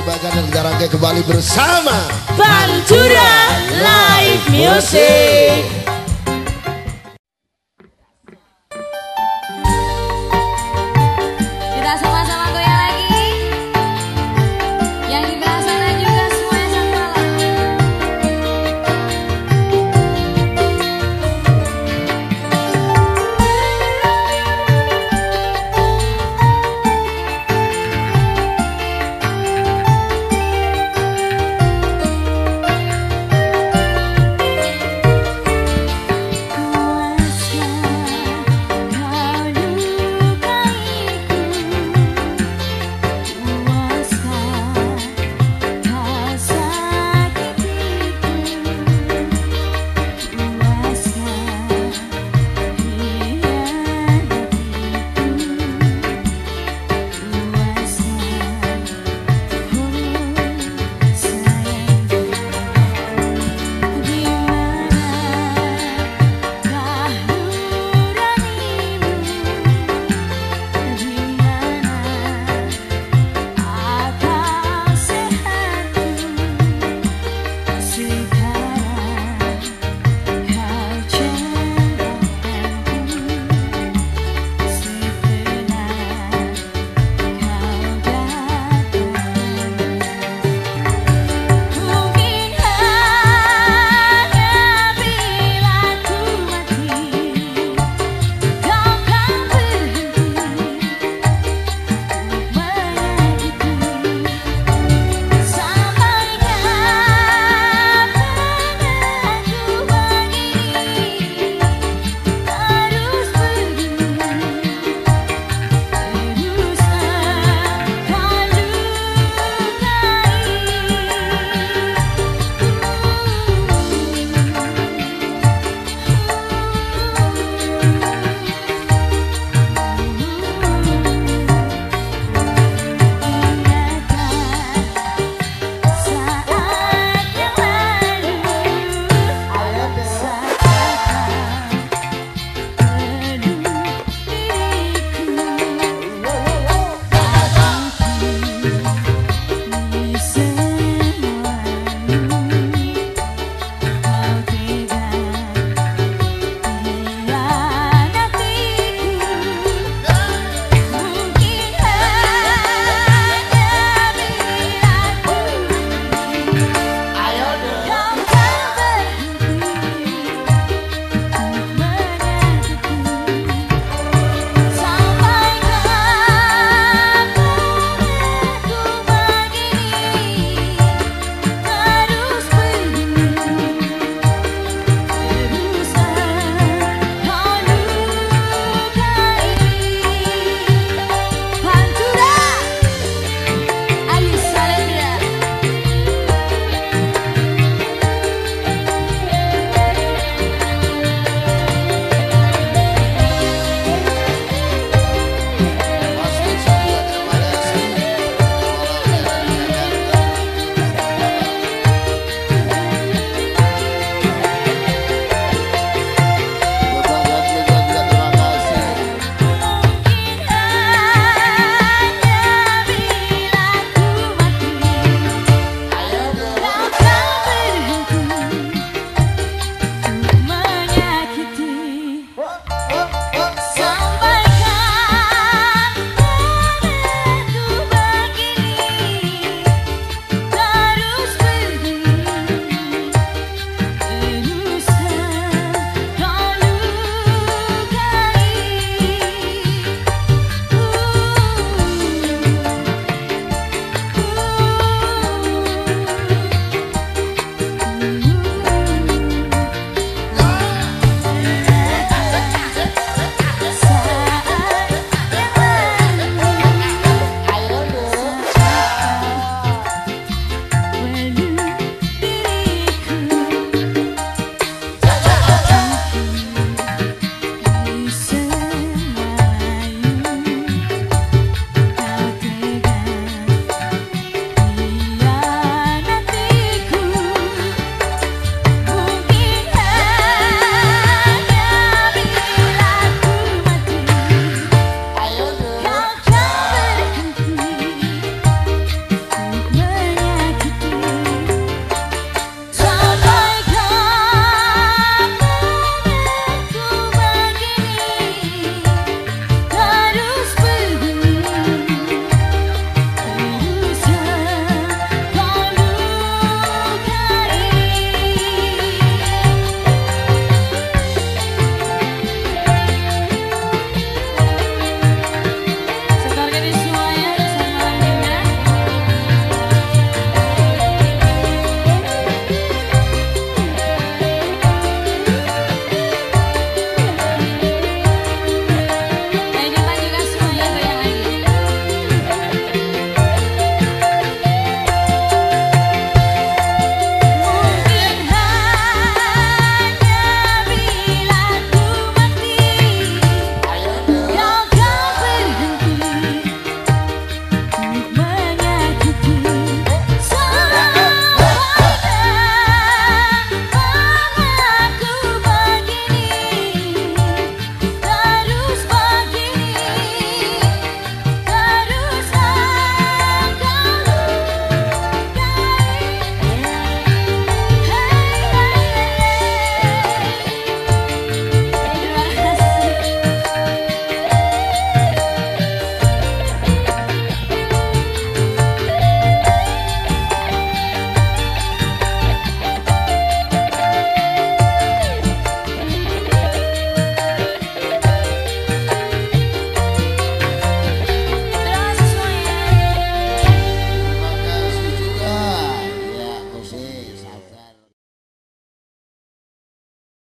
persembahkan dan kita kembali bersama. Pantura Live Music.